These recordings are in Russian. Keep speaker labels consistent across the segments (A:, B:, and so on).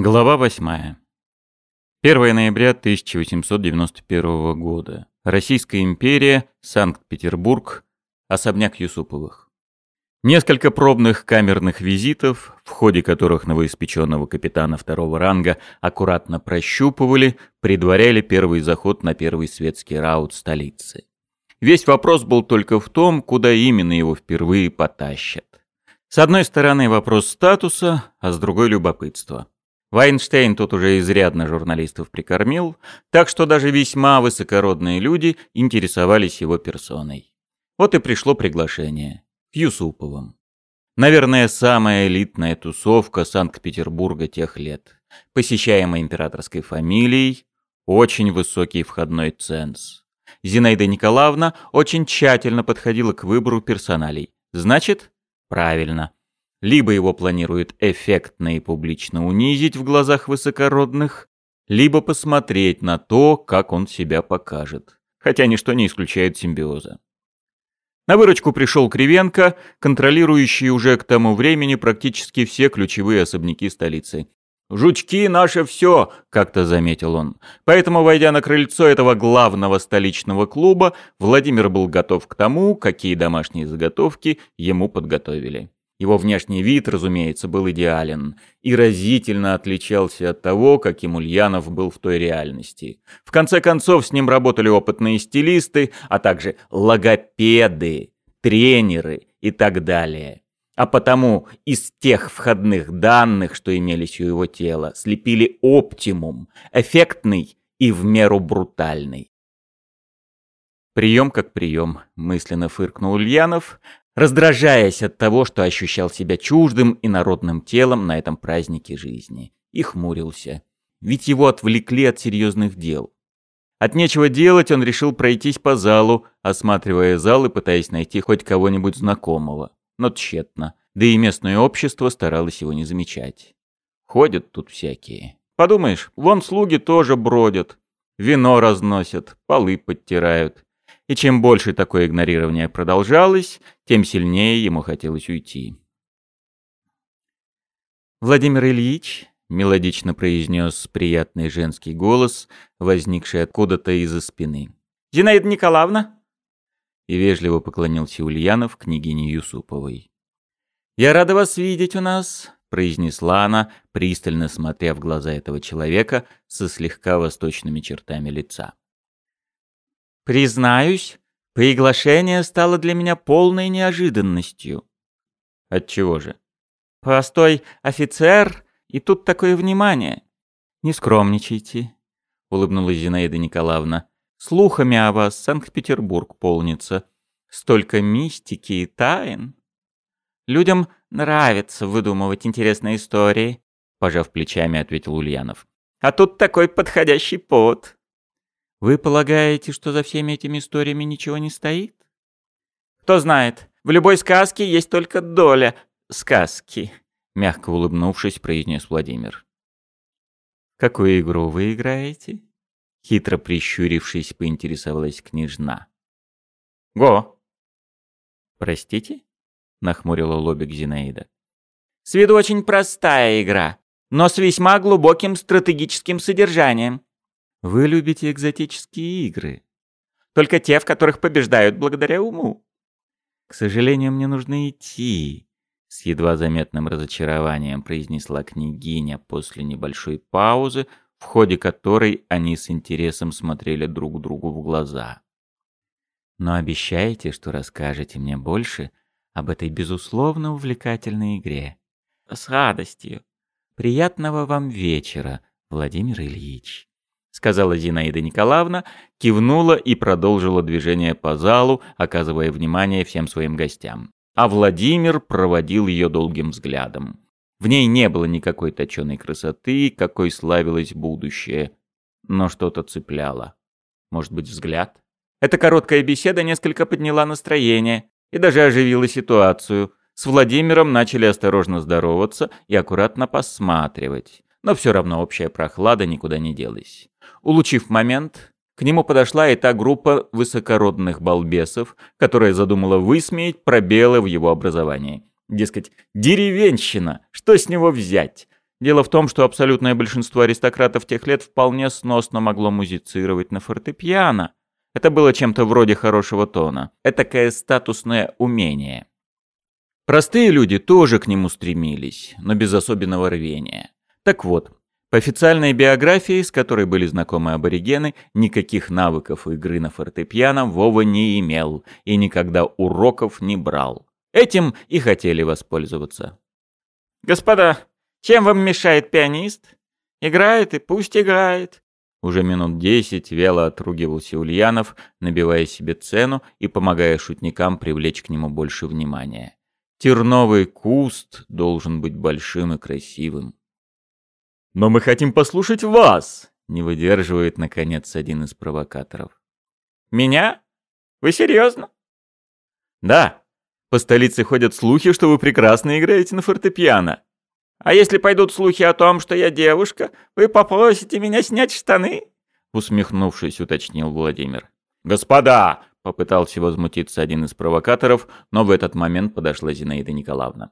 A: Глава 8. 1 ноября 1891 года. Российская империя, Санкт-Петербург, особняк Юсуповых. Несколько пробных камерных визитов, в ходе которых новоиспеченного капитана второго ранга аккуратно прощупывали, предваряли первый заход на первый светский раут столицы. Весь вопрос был только в том, куда именно его впервые потащат. С одной стороны вопрос статуса, а с другой любопытство. Вайнштейн тут уже изрядно журналистов прикормил, так что даже весьма высокородные люди интересовались его персоной. Вот и пришло приглашение. К Юсуповым. Наверное, самая элитная тусовка Санкт-Петербурга тех лет. Посещаемая императорской фамилией, очень высокий входной ценз. Зинаида Николаевна очень тщательно подходила к выбору персоналей. Значит, правильно, либо его планируют эффектно и публично унизить в глазах высокородных, либо посмотреть на то, как он себя покажет. Хотя ничто не исключает симбиоза. На выручку пришел Кривенко, контролирующий уже к тому времени практически все ключевые особняки столицы. «Жучки — наше все», — как-то заметил он. Поэтому, войдя на крыльцо этого главного столичного клуба, Владимир был готов к тому, какие домашние заготовки ему подготовили. Его внешний вид, разумеется, был идеален и разительно отличался от того, каким Ульянов был в той реальности. В конце концов, с ним работали опытные стилисты, а также логопеды, тренеры и так далее. А потому из тех входных данных, что имелись у его тела, слепили оптимум, эффектный и в меру брутальный. Прием как прием, мысленно фыркнул Ульянов, раздражаясь от того, что ощущал себя чуждым и народным телом на этом празднике жизни, и хмурился. Ведь его отвлекли от серьезных дел. От нечего делать он решил пройтись по залу, осматривая зал и пытаясь найти хоть кого-нибудь знакомого. Но тщетно, да и местное общество старалось его не замечать. Ходят тут всякие. Подумаешь, вон слуги тоже бродят, вино разносят, полы подтирают. И чем больше такое игнорирование продолжалось, тем сильнее ему хотелось уйти. «Владимир Ильич», — мелодично произнес приятный женский голос, возникший откуда-то из-за спины. «Зинаида Николаевна?» И вежливо поклонился Ульянов княгине Юсуповой. «Я рада вас видеть у нас», — произнесла она, пристально смотря в глаза этого человека со слегка восточными чертами лица. Признаюсь, приглашение стало для меня полной неожиданностью. Отчего же? Простой офицер, и тут такое внимание. Не скромничайте, улыбнулась Зинаида Николаевна. Слухами о вас Санкт-Петербург полнится. Столько мистики и тайн. Людям нравится выдумывать интересные истории, пожав плечами, ответил Ульянов. А тут такой подходящий повод. Вы полагаете, что за всеми этими историями ничего не стоит? Кто знает, в любой сказке есть только доля сказки, мягко улыбнувшись, произнес Владимир. Какую игру вы играете? Хитро прищурившись, поинтересовалась княжна. Го. Простите? Нахмурила лобик Зинаида. С виду очень простая игра, но с весьма глубоким стратегическим содержанием. Вы любите экзотические игры. Только те, в которых побеждают благодаря уму. К сожалению, мне нужно идти. С едва заметным разочарованием произнесла княгиня после небольшой паузы, в ходе которой они с интересом смотрели друг другу в глаза. Но обещайте, что расскажете мне больше об этой безусловно увлекательной игре. С радостью. Приятного вам вечера, Владимир Ильич сказала Зинаида Николаевна, кивнула и продолжила движение по залу, оказывая внимание всем своим гостям. А Владимир проводил ее долгим взглядом. В ней не было никакой точеной красоты, какой славилось будущее, но что-то цепляло. Может быть, взгляд? Эта короткая беседа несколько подняла настроение и даже оживила ситуацию. С Владимиром начали осторожно здороваться и аккуратно посматривать. Но все равно общая прохлада никуда не делась. Улучив момент, к нему подошла и та группа высокородных балбесов, которая задумала высмеять пробелы в его образовании. Дескать, деревенщина, что с него взять? Дело в том, что абсолютное большинство аристократов тех лет вполне сносно могло музицировать на фортепиано. Это было чем-то вроде хорошего тона. Этакое статусное умение. Простые люди тоже к нему стремились, но без особенного рвения. Так вот, по официальной биографии, с которой были знакомы аборигены, никаких навыков игры на фортепиано Вова не имел и никогда уроков не брал. Этим и хотели воспользоваться. «Господа, чем вам мешает пианист? Играет и пусть играет». Уже минут десять вяло отругивался Ульянов, набивая себе цену и помогая шутникам привлечь к нему больше внимания. Терновый куст должен быть большим и красивым. «Но мы хотим послушать вас!» — не выдерживает, наконец, один из провокаторов. «Меня? Вы серьезно?» «Да. По столице ходят слухи, что вы прекрасно играете на фортепиано. А если пойдут слухи о том, что я девушка, вы попросите меня снять штаны?» Усмехнувшись, уточнил Владимир. «Господа!» — попытался возмутиться один из провокаторов, но в этот момент подошла Зинаида Николаевна.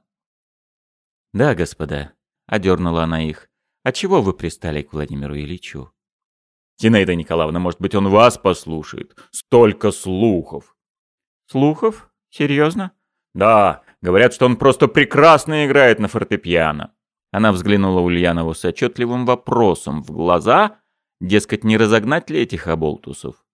A: «Да, господа», — одернула она их. «А чего вы пристали к Владимиру Ильичу?» «Зинаида Николаевна, может быть, он вас послушает? Столько слухов!» «Слухов? Серьезно?» «Да, говорят, что он просто прекрасно играет на фортепиано». Она взглянула Ульянову с отчетливым вопросом в глаза, дескать, не разогнать ли этих оболтусов.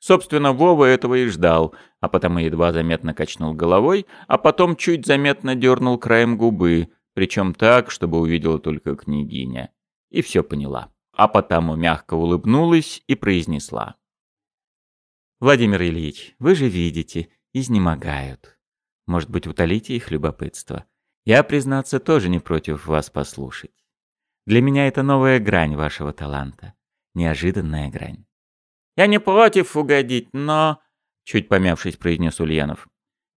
A: Собственно, Вова этого и ждал, а потому едва заметно качнул головой, а потом чуть заметно дернул краем губы, причем так, чтобы увидела только княгиня. И все поняла. А потому мягко улыбнулась и произнесла. «Владимир Ильич, вы же видите, изнемогают. Может быть, утолите их любопытство?» Я, признаться, тоже не против вас послушать. Для меня это новая грань вашего таланта. Неожиданная грань. Я не против угодить, но... Чуть помявшись, произнес Ульянов.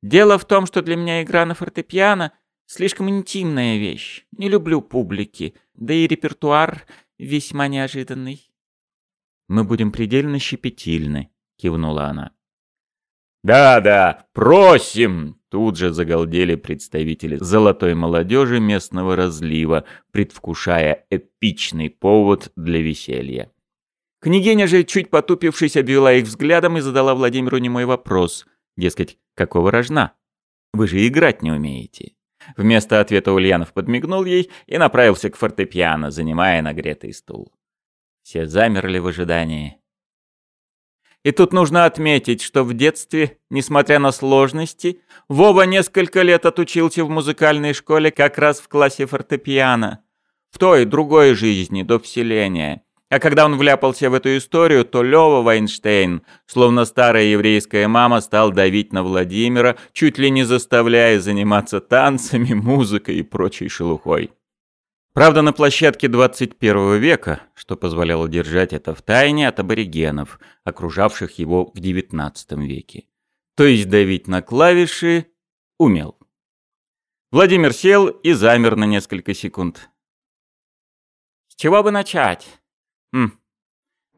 A: Дело в том, что для меня игра на фортепиано слишком интимная вещь. Не люблю публики, да и репертуар весьма неожиданный. Мы будем предельно щепетильны, кивнула она. «Да-да, просим!» Тут же загалдели представители золотой молодежи местного разлива, предвкушая эпичный повод для веселья. Княгиня же, чуть потупившись, обвела их взглядом и задала Владимиру немой вопрос. Дескать, какого рожна? Вы же играть не умеете. Вместо ответа Ульянов подмигнул ей и направился к фортепиано, занимая нагретый стул. Все замерли в ожидании. И тут нужно отметить, что в детстве, несмотря на сложности, Вова несколько лет отучился в музыкальной школе как раз в классе фортепиано. В той, другой жизни, до вселения. А когда он вляпался в эту историю, то Лёва Вайнштейн, словно старая еврейская мама, стал давить на Владимира, чуть ли не заставляя заниматься танцами, музыкой и прочей шелухой. Правда, на площадке 21 века, что позволяло держать это в тайне от аборигенов, окружавших его в 19 веке. То есть давить на клавиши умел. Владимир сел и замер на несколько секунд. «С чего бы начать?» «Хм».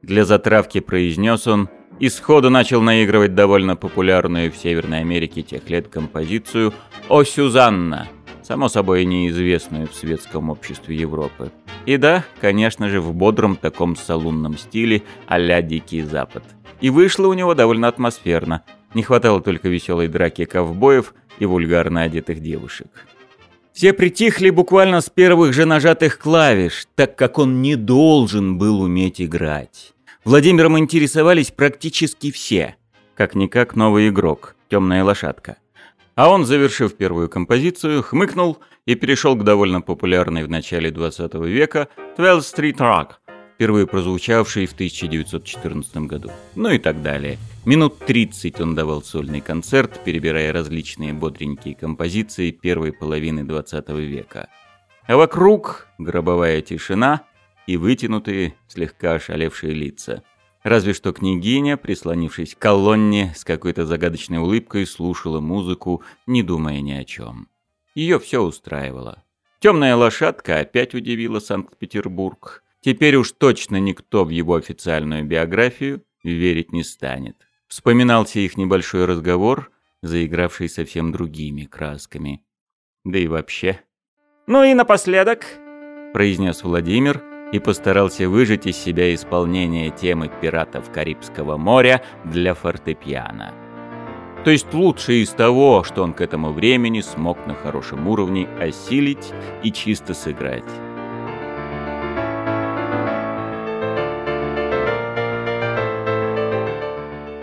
A: Для затравки произнес он и сходу начал наигрывать довольно популярную в Северной Америке тех лет композицию «О Сюзанна», само собой неизвестную в светском обществе Европы. И да, конечно же, в бодром таком салунном стиле а-ля Дикий Запад. И вышло у него довольно атмосферно. Не хватало только веселой драки ковбоев и вульгарно одетых девушек. Все притихли буквально с первых же нажатых клавиш, так как он не должен был уметь играть. Владимиром интересовались практически все. Как-никак новый игрок, темная лошадка. А он, завершив первую композицию, хмыкнул и перешел к довольно популярной в начале 20 века «Twelve Street Rock», впервые прозвучавшей в 1914 году. Ну и так далее. Минут 30 он давал сольный концерт, перебирая различные бодренькие композиции первой половины 20 века. А вокруг гробовая тишина и вытянутые, слегка ошалевшие лица. Разве что княгиня, прислонившись к колонне, с какой-то загадочной улыбкой слушала музыку, не думая ни о чем. Ее все устраивало. Темная лошадка опять удивила Санкт-Петербург. Теперь уж точно никто в его официальную биографию верить не станет. Вспоминался их небольшой разговор, заигравший совсем другими красками. Да и вообще.
B: «Ну и напоследок,
A: произнес Владимир и постарался выжать из себя исполнение темы пиратов Карибского моря для фортепиано. То есть лучшее из того, что он к этому времени смог на хорошем уровне осилить и чисто сыграть.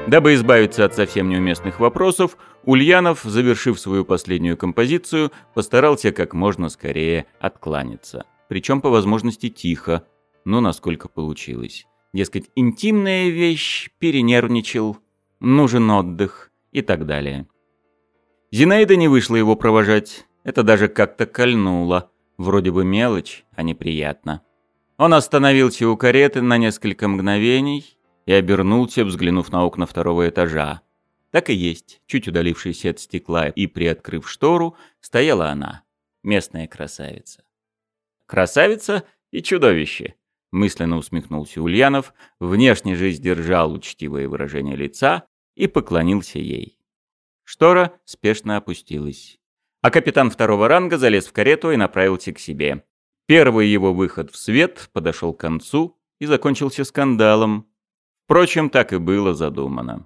A: Дабы избавиться от совсем неуместных вопросов, Ульянов, завершив свою последнюю композицию, постарался как можно скорее откланяться. Причем по возможности тихо, но насколько получилось. Дескать, интимная вещь, перенервничал, нужен отдых и так далее. Зинаида не вышла его провожать. Это даже как-то кольнуло. Вроде бы мелочь, а неприятно. Он остановился у кареты на несколько мгновений, и обернулся, взглянув на окна второго этажа. Так и есть, чуть удалившись от стекла и приоткрыв штору, стояла она, местная красавица. Красавица и чудовище, мысленно усмехнулся Ульянов, внешне же сдержал учтивое выражение лица и поклонился ей. Штора спешно опустилась. А капитан второго ранга залез в карету и направился к себе. Первый его выход в свет подошел к концу и закончился скандалом, Впрочем, так и было задумано.